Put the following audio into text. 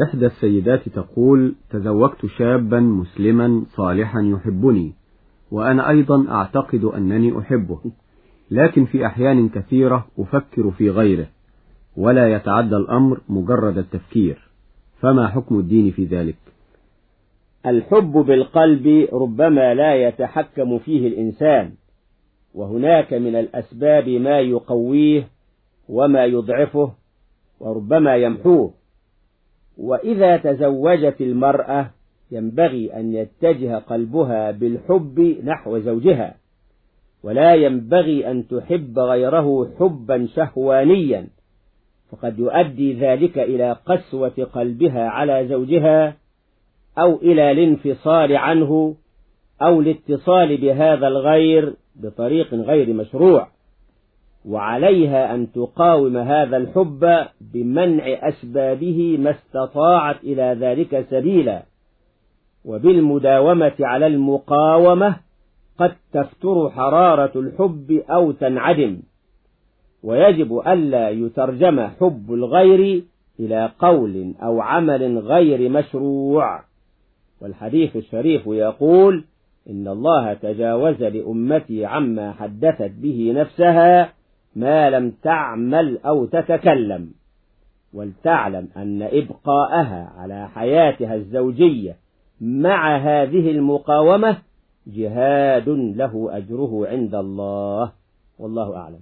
إحدى السيدات تقول تزوجت شابا مسلما صالحا يحبني وأنا أيضا أعتقد أنني أحبه لكن في أحيان كثيرة أفكر في غيره ولا يتعدى الأمر مجرد التفكير فما حكم الدين في ذلك؟ الحب بالقلب ربما لا يتحكم فيه الإنسان وهناك من الأسباب ما يقويه وما يضعفه وربما يمحوه. وإذا تزوجت المرأة ينبغي أن يتجه قلبها بالحب نحو زوجها ولا ينبغي أن تحب غيره حبا شهوانيا فقد يؤدي ذلك إلى قسوة قلبها على زوجها أو إلى الانفصال عنه أو الاتصال بهذا الغير بطريق غير مشروع. وعليها أن تقاوم هذا الحب بمنع أسبابه ما استطاعت إلى ذلك سبيلا. وبالمداومة على المقاومة قد تفتر حرارة الحب أو تنعدم. ويجب ألا يترجم حب الغير إلى قول أو عمل غير مشروع. والحديث الشريف يقول إن الله تجاوز لأمتي عما حدثت به نفسها ما لم تعمل أو تتكلم ولتعلم أن إبقاءها على حياتها الزوجية مع هذه المقاومة جهاد له أجره عند الله والله أعلم.